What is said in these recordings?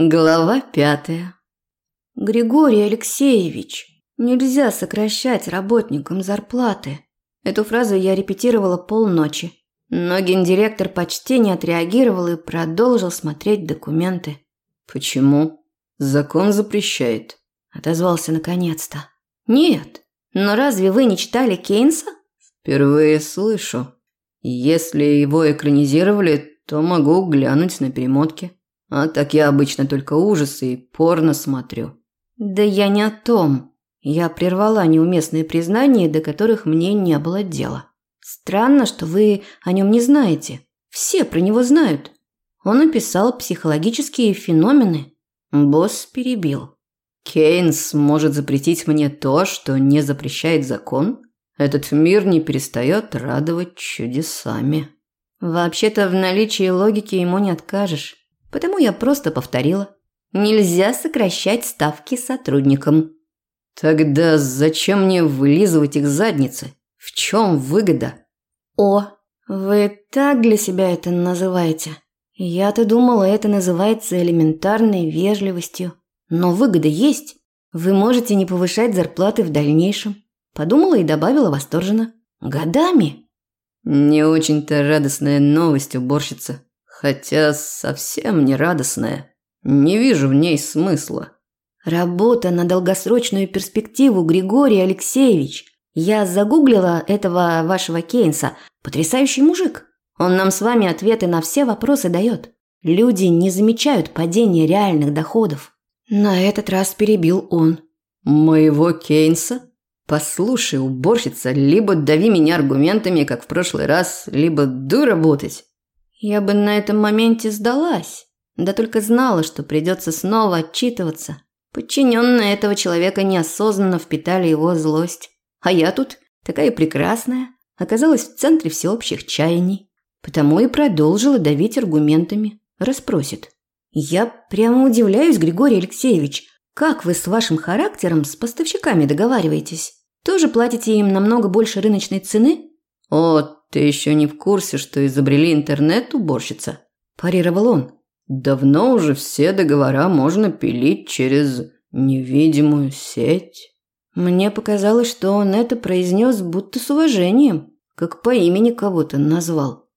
Глава пятая. Григорий Алексеевич, нельзя сокращать работникам зарплаты. Эту фразу я репетировала полночи. Но гендиректор почти не отреагировал и продолжил смотреть документы. Почему? Закон запрещает. Отозвался наконец-то. Нет. Но разве вы не читали Кейнса? Впервые слышу. Если его экранизировали, то могу глянуть на перемотки. А так я обычно только ужасы и порно смотрю. Да я не о том. Я прервала неуместные признания, до которых мне не было дела. Странно, что вы о нем не знаете. Все про него знают. Он описал психологические феномены. Босс перебил. Кейнс может запретить мне то, что не запрещает закон? Этот мир не перестает радовать чудесами. Вообще-то в наличии логики ему не откажешь. Потому я просто повторила. Нельзя сокращать ставки сотрудникам. Тогда зачем мне вылизывать их задницы? В чем выгода? О, вы так для себя это называете. Я-то думала, это называется элементарной вежливостью. Но выгода есть. Вы можете не повышать зарплаты в дальнейшем. Подумала и добавила восторженно. Годами. Не очень-то радостная новость, уборщица. Хотя совсем не радостная. Не вижу в ней смысла. Работа на долгосрочную перспективу, Григорий Алексеевич. Я загуглила этого вашего Кейнса. Потрясающий мужик. Он нам с вами ответы на все вопросы дает. Люди не замечают падения реальных доходов. На этот раз перебил он. Моего Кейнса? Послушай, уборщица, либо дави меня аргументами, как в прошлый раз, либо дуй работать. Я бы на этом моменте сдалась, да только знала, что придется снова отчитываться. Подчиненные этого человека неосознанно впитали его злость. А я тут, такая прекрасная, оказалась в центре всеобщих чаяний. Потому и продолжила давить аргументами. Распросит. Я прямо удивляюсь, Григорий Алексеевич, как вы с вашим характером с поставщиками договариваетесь? Тоже платите им намного больше рыночной цены? О, ты еще не в курсе, что изобрели интернет, уборщица?» – парировал он. «Давно уже все договора можно пилить через невидимую сеть». Мне показалось, что он это произнес будто с уважением, как по имени кого-то назвал.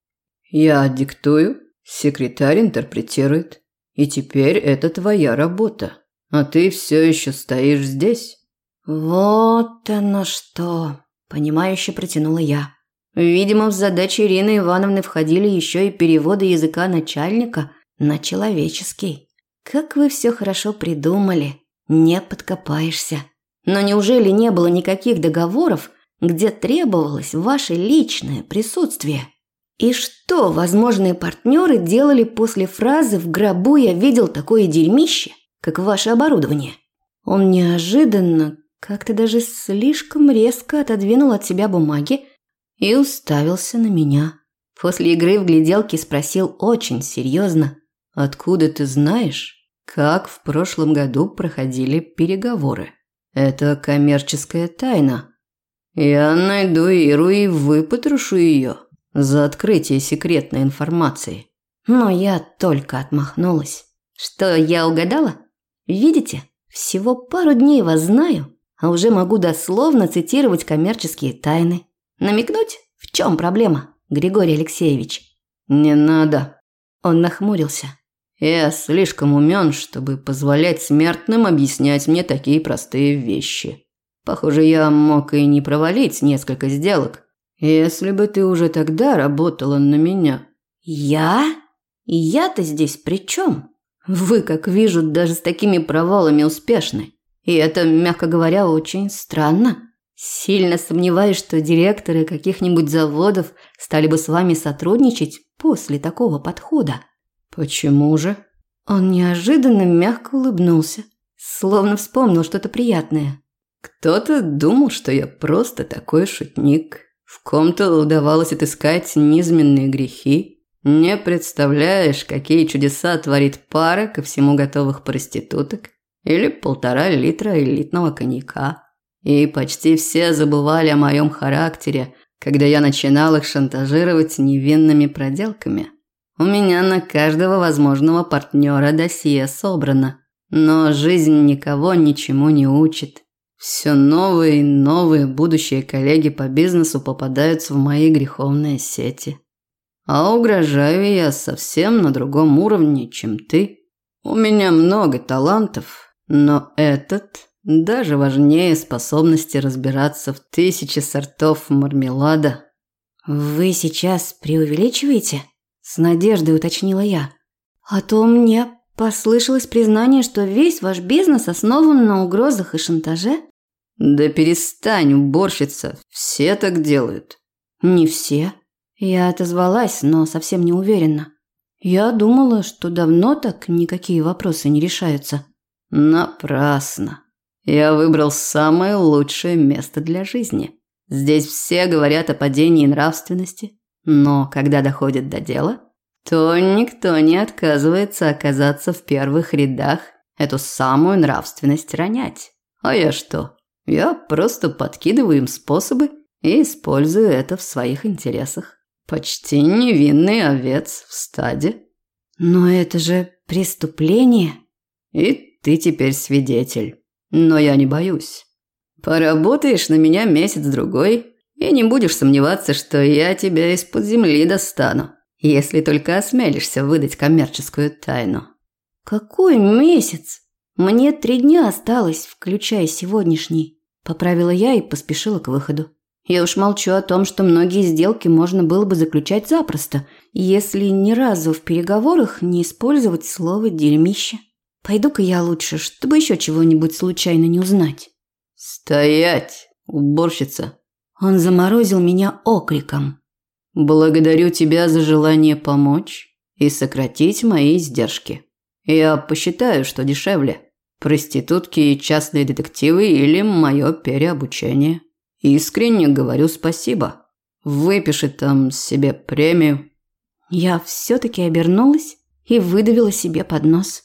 «Я диктую, секретарь интерпретирует. И теперь это твоя работа. А ты все еще стоишь здесь». «Вот оно что!» – понимающе протянула я. Видимо, в задачи Ирины Ивановны входили еще и переводы языка начальника на человеческий. Как вы все хорошо придумали. Не подкопаешься. Но неужели не было никаких договоров, где требовалось ваше личное присутствие? И что возможные партнеры делали после фразы «в гробу я видел такое дерьмище», как ваше оборудование? Он неожиданно, как-то даже слишком резко отодвинул от себя бумаги, и уставился на меня. После игры в гляделки спросил очень серьезно. «Откуда ты знаешь, как в прошлом году проходили переговоры? Это коммерческая тайна. Я найду Иру и выпотрошу ее за открытие секретной информации». Но я только отмахнулась. «Что, я угадала? Видите, всего пару дней вас знаю, а уже могу дословно цитировать коммерческие тайны. Намекнуть? В чем проблема, Григорий Алексеевич? Не надо. Он нахмурился. Я слишком умен, чтобы позволять смертным объяснять мне такие простые вещи. Похоже, я мог и не провалить несколько сделок, если бы ты уже тогда работала на меня. Я? Я-то здесь при чем? Вы, как вижу, даже с такими провалами успешны. И это, мягко говоря, очень странно. Сильно сомневаюсь, что директоры каких-нибудь заводов стали бы с вами сотрудничать после такого подхода. Почему же? Он неожиданно мягко улыбнулся, словно вспомнил что-то приятное. Кто-то думал, что я просто такой шутник. В ком-то удавалось отыскать низменные грехи. Не представляешь, какие чудеса творит пара ко всему готовых проституток или полтора литра элитного коньяка. И почти все забывали о моем характере, когда я начинал их шантажировать невинными проделками. У меня на каждого возможного партнера досье собрано. Но жизнь никого ничему не учит. Все новые и новые будущие коллеги по бизнесу попадаются в мои греховные сети. А угрожаю я совсем на другом уровне, чем ты. У меня много талантов, но этот даже важнее способности разбираться в тысячи сортов мармелада. Вы сейчас преувеличиваете? С надеждой уточнила я. А то мне послышалось признание, что весь ваш бизнес основан на угрозах и шантаже. Да перестань, уборщица, все так делают. Не все. Я отозвалась, но совсем не уверенно. Я думала, что давно так никакие вопросы не решаются. Напрасно. Я выбрал самое лучшее место для жизни. Здесь все говорят о падении нравственности, но когда доходит до дела, то никто не отказывается оказаться в первых рядах эту самую нравственность ронять. А я что? Я просто подкидываю им способы и использую это в своих интересах. Почти невинный овец в стаде. Но это же преступление. И ты теперь свидетель. Но я не боюсь. Поработаешь на меня месяц-другой, и не будешь сомневаться, что я тебя из-под земли достану, если только осмелишься выдать коммерческую тайну. Какой месяц? Мне три дня осталось, включая сегодняшний. Поправила я и поспешила к выходу. Я уж молчу о том, что многие сделки можно было бы заключать запросто, если ни разу в переговорах не использовать слово «дерьмище». Пойду-ка я лучше, чтобы еще чего-нибудь случайно не узнать. «Стоять, уборщица!» Он заморозил меня окриком. «Благодарю тебя за желание помочь и сократить мои издержки. Я посчитаю, что дешевле. Проститутки и частные детективы или мое переобучение. Искренне говорю спасибо. Выпиши там себе премию». Я все-таки обернулась и выдавила себе под нос.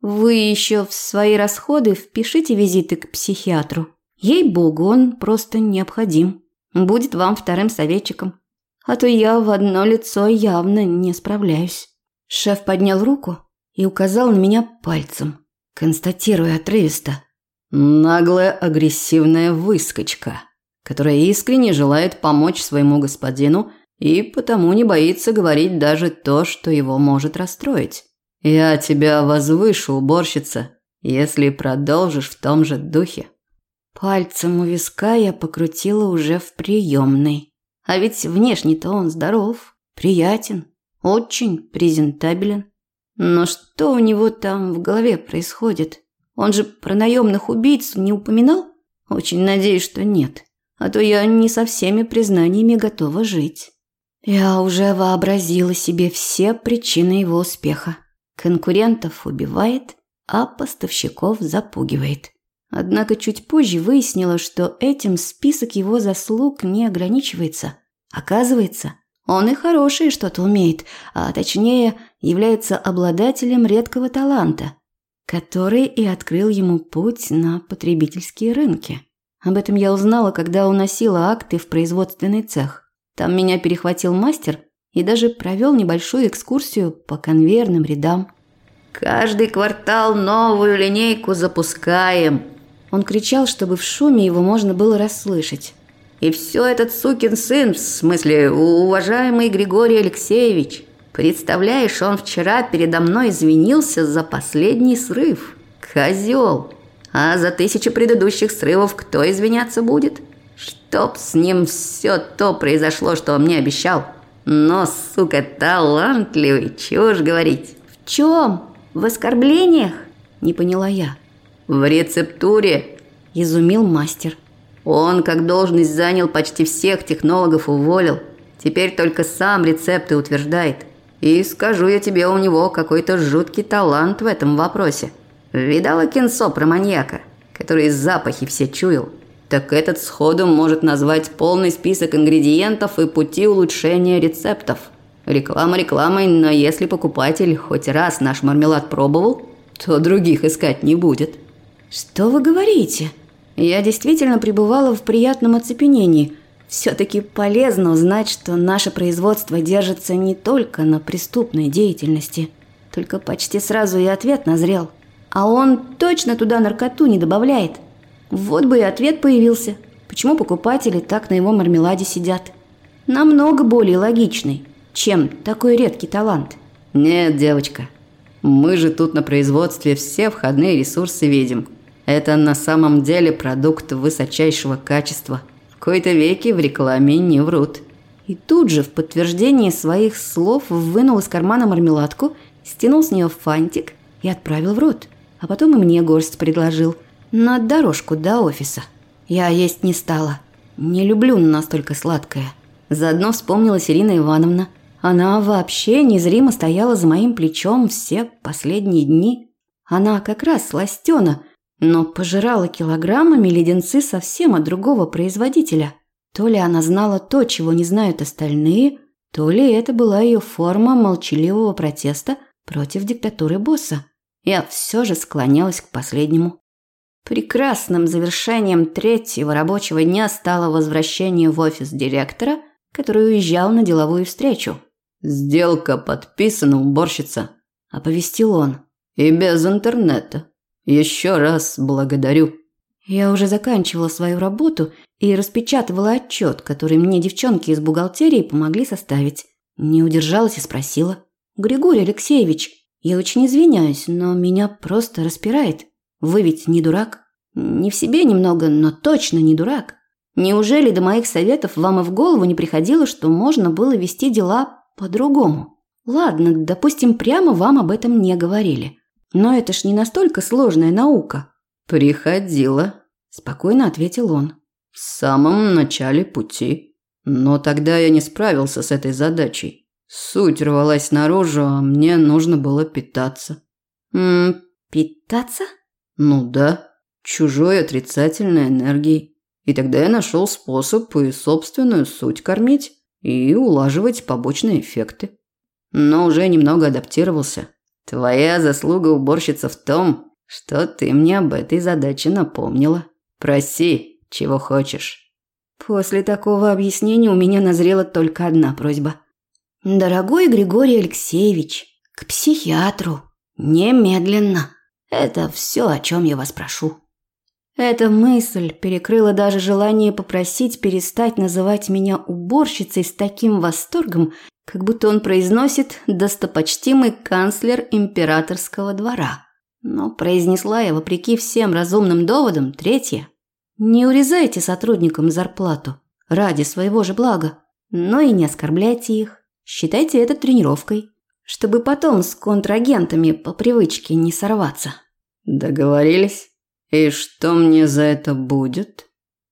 Вы еще в свои расходы впишите визиты к психиатру. Ей-богу, он просто необходим. Будет вам вторым советчиком. А то я в одно лицо явно не справляюсь. Шеф поднял руку и указал на меня пальцем, констатируя отрывисто. Наглая агрессивная выскочка, которая искренне желает помочь своему господину и потому не боится говорить даже то, что его может расстроить. Я тебя возвышу, уборщица, если продолжишь в том же духе. Пальцем у виска я покрутила уже в приемной. А ведь внешне-то он здоров, приятен, очень презентабелен. Но что у него там в голове происходит? Он же про наемных убийц не упоминал? Очень надеюсь, что нет. А то я не со всеми признаниями готова жить. Я уже вообразила себе все причины его успеха. Конкурентов убивает, а поставщиков запугивает. Однако чуть позже выяснила, что этим список его заслуг не ограничивается. Оказывается, он и хорошее что-то умеет, а точнее является обладателем редкого таланта, который и открыл ему путь на потребительские рынки. Об этом я узнала, когда уносила акты в производственный цех. Там меня перехватил мастер и даже провел небольшую экскурсию по конвейерным рядам. «Каждый квартал новую линейку запускаем!» Он кричал, чтобы в шуме его можно было расслышать. «И все этот сукин сын, в смысле, уважаемый Григорий Алексеевич, представляешь, он вчера передо мной извинился за последний срыв. Козел! А за тысячу предыдущих срывов кто извиняться будет? Чтоб с ним все то произошло, что он мне обещал!» Но, сука, талантливый, чего ж говорить. В чем? В оскорблениях? Не поняла я. В рецептуре, изумил мастер. Он как должность занял почти всех технологов уволил. Теперь только сам рецепты утверждает. И скажу я тебе, у него какой-то жуткий талант в этом вопросе. Видала кинцо про маньяка, который запахи все чуял? так этот сходу может назвать полный список ингредиентов и пути улучшения рецептов. Реклама рекламой, но если покупатель хоть раз наш мармелад пробовал, то других искать не будет. Что вы говорите? Я действительно пребывала в приятном оцепенении. Все-таки полезно узнать, что наше производство держится не только на преступной деятельности. Только почти сразу и ответ назрел. А он точно туда наркоту не добавляет. Вот бы и ответ появился. Почему покупатели так на его мармеладе сидят? Намного более логичный, чем такой редкий талант. Нет, девочка, мы же тут на производстве все входные ресурсы видим. Это на самом деле продукт высочайшего качества – кои-то веки в рекламе не врут. И тут же в подтверждение своих слов вынул из кармана мармеладку, стянул с нее фантик и отправил в рот. А потом и мне горсть предложил. На дорожку до офиса. Я есть не стала. Не люблю настолько сладкое. Заодно вспомнилась Ирина Ивановна. Она вообще незримо стояла за моим плечом все последние дни. Она как раз сластена, но пожирала килограммами леденцы совсем от другого производителя. То ли она знала то, чего не знают остальные, то ли это была ее форма молчаливого протеста против диктатуры босса. Я все же склонялась к последнему. Прекрасным завершением третьего рабочего дня стало возвращение в офис директора, который уезжал на деловую встречу. «Сделка подписана, уборщица», – оповестил он. «И без интернета. Еще раз благодарю. Я уже заканчивала свою работу и распечатывала отчет, который мне девчонки из бухгалтерии помогли составить. Не удержалась и спросила. «Григорий Алексеевич, я очень извиняюсь, но меня просто распирает. Вы ведь не дурак? Не в себе немного, но точно не дурак. Неужели до моих советов вам и в голову не приходило, что можно было вести дела по-другому? Ладно, допустим, прямо вам об этом не говорили. Но это ж не настолько сложная наука. Приходила, спокойно ответил он. В самом начале пути. Но тогда я не справился с этой задачей. Суть рвалась наружу, а мне нужно было питаться. М питаться? Ну да, чужой отрицательной энергией. И тогда я нашел способ и собственную суть кормить и улаживать побочные эффекты. Но уже немного адаптировался. Твоя заслуга уборщица в том, что ты мне об этой задаче напомнила. Проси, чего хочешь. После такого объяснения у меня назрела только одна просьба. Дорогой Григорий Алексеевич, к психиатру. Немедленно. Это все, о чем я вас прошу. Эта мысль перекрыла даже желание попросить перестать называть меня уборщицей с таким восторгом, как будто он произносит «достопочтимый канцлер императорского двора». Но произнесла я, вопреки всем разумным доводам, третье. Не урезайте сотрудникам зарплату ради своего же блага, но и не оскорбляйте их. Считайте это тренировкой, чтобы потом с контрагентами по привычке не сорваться. Договорились? И что мне за это будет?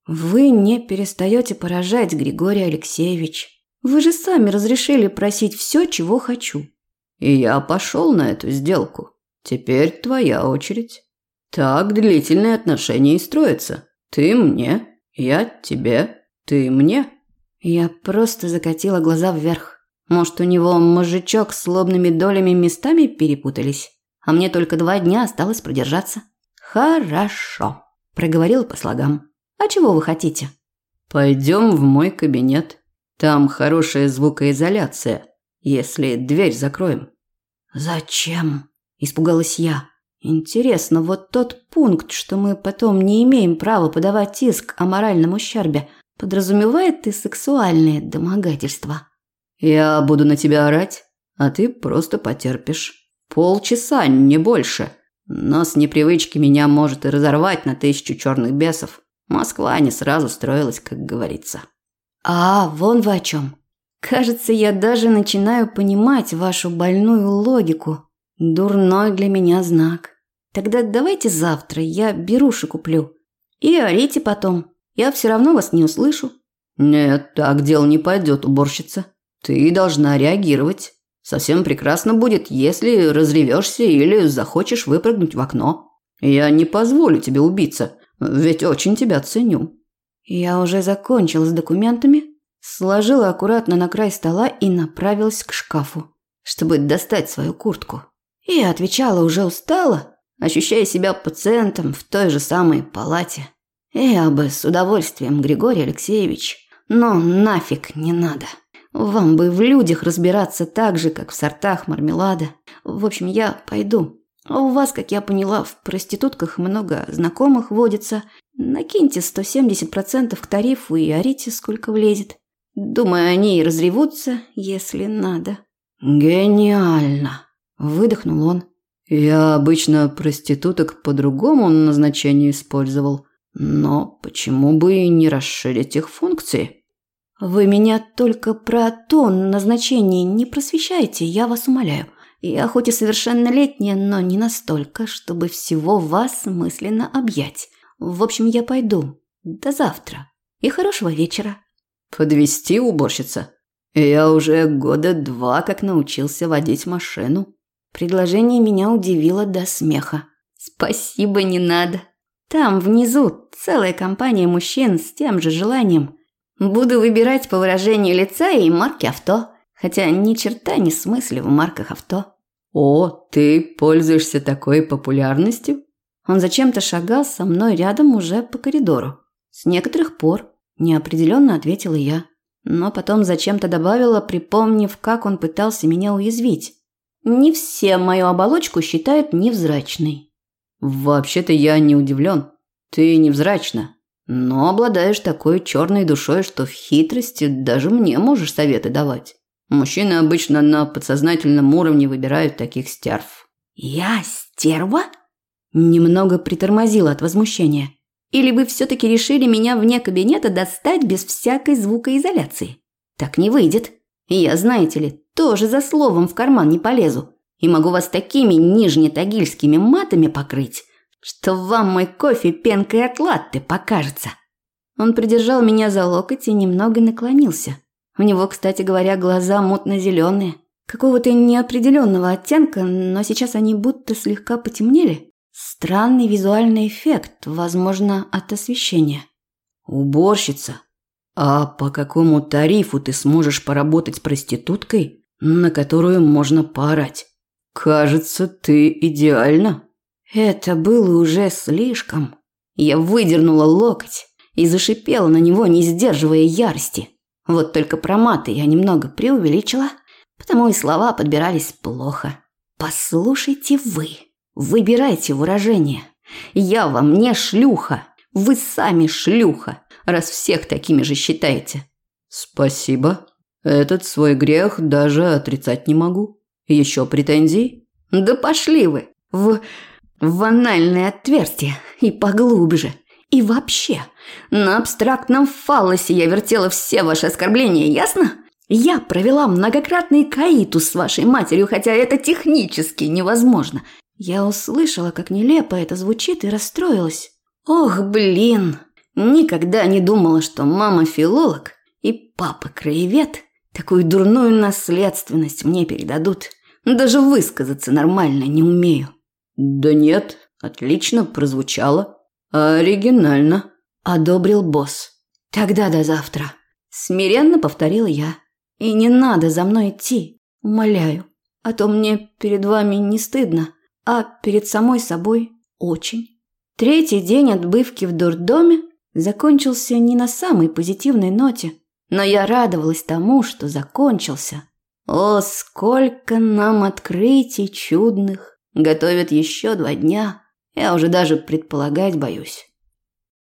Вы не перестаете поражать, Григорий Алексеевич. Вы же сами разрешили просить все, чего хочу. И я пошел на эту сделку. Теперь твоя очередь. Так длительные отношения и строятся. Ты мне, я тебе, ты мне. Я просто закатила глаза вверх. Может, у него мужичок с лобными долями местами перепутались? А мне только два дня осталось продержаться. Хорошо, проговорила по слогам. А чего вы хотите? Пойдем в мой кабинет. Там хорошая звукоизоляция, если дверь закроем. Зачем? Испугалась я. Интересно, вот тот пункт, что мы потом не имеем права подавать иск о моральном ущербе, подразумевает и сексуальные домогательства. Я буду на тебя орать, а ты просто потерпишь. Полчаса, не больше. Но с непривычки меня может и разорвать на тысячу черных бесов. Москва не сразу строилась, как говорится. А, вон вы о чем. Кажется, я даже начинаю понимать вашу больную логику. Дурной для меня знак. Тогда давайте завтра я беруши куплю. И орите потом. Я все равно вас не услышу. Нет, так дело не пойдет, уборщица. Ты должна реагировать. Совсем прекрасно будет, если разревешься или захочешь выпрыгнуть в окно. Я не позволю тебе убиться, ведь очень тебя ценю. Я уже закончила с документами, сложила аккуратно на край стола и направилась к шкафу, чтобы достать свою куртку. И отвечала уже устала, ощущая себя пациентом в той же самой палате. Я бы с удовольствием, Григорий Алексеевич, Но нафиг не надо. Вам бы в людях разбираться так же, как в сортах мармелада. В общем, я пойду. А у вас, как я поняла, в проститутках много знакомых водится. Накиньте 170% к тарифу и орите, сколько влезет. Думаю, они и разревутся, если надо. Гениально, выдохнул он. Я обычно проституток по другому назначению использовал, но почему бы и не расширить их функции? Вы меня только про то назначение не просвещайте, я вас умоляю. Я хоть и совершеннолетняя, но не настолько, чтобы всего вас мысленно объять. В общем, я пойду. До завтра. И хорошего вечера. Подвести уборщица? Я уже года два как научился водить машину. Предложение меня удивило до смеха. Спасибо, не надо. Там внизу целая компания мужчин с тем же желанием. Буду выбирать по выражению лица и марки авто, хотя ни черта не смысле в марках авто. О, ты пользуешься такой популярностью? Он зачем-то шагал со мной рядом уже по коридору. С некоторых пор, неопределенно ответила я, но потом зачем-то добавила, припомнив, как он пытался меня уязвить. Не все мою оболочку считают невзрачной. Вообще-то я не удивлен. Ты невзрачна, но обладаешь такой черной душой, что в хитрости даже мне можешь советы давать. Мужчины обычно на подсознательном уровне выбирают таких стерв. Я стерва? Немного притормозила от возмущения. Или вы все-таки решили меня вне кабинета достать без всякой звукоизоляции? Так не выйдет. Я, знаете ли, тоже за словом в карман не полезу. И могу вас такими нижнетагильскими матами покрыть, что вам мой кофе пенкой от латте покажется. Он придержал меня за локоть и немного наклонился. У него, кстати говоря, глаза мутно-зеленые, какого-то неопределенного оттенка, но сейчас они будто слегка потемнели. Странный визуальный эффект, возможно, от освещения. Уборщица, а по какому тарифу ты сможешь поработать проституткой, на которую можно поорать? Кажется, ты идеально. Это было уже слишком. Я выдернула локоть и зашипела на него, не сдерживая ярости. Вот только про маты я немного преувеличила, потому и слова подбирались плохо. «Послушайте вы, выбирайте выражение. Я вам не шлюха, вы сами шлюха, раз всех такими же считаете». «Спасибо. Этот свой грех даже отрицать не могу. Еще претензии?» «Да пошли вы в в анальное отверстие и поглубже. И вообще, на абстрактном фаллосе я вертела все ваши оскорбления, ясно? Я провела многократный каитус с вашей матерью, хотя это технически невозможно. Я услышала, как нелепо это звучит, и расстроилась. Ох, блин, никогда не думала, что мама филолог и папа краевед такую дурную наследственность мне передадут. Даже высказаться нормально не умею. Да нет, отлично прозвучало. Оригинально, одобрил босс. Тогда до завтра. Смиренно повторила я. И не надо за мной идти, умоляю. А то мне перед вами не стыдно, а перед самой собой очень. Третий день отбывки в дурдоме закончился не на самой позитивной ноте, но я радовалась тому, что закончился. О, сколько нам открытий чудных! Готовят еще два дня. Я уже даже предполагать боюсь.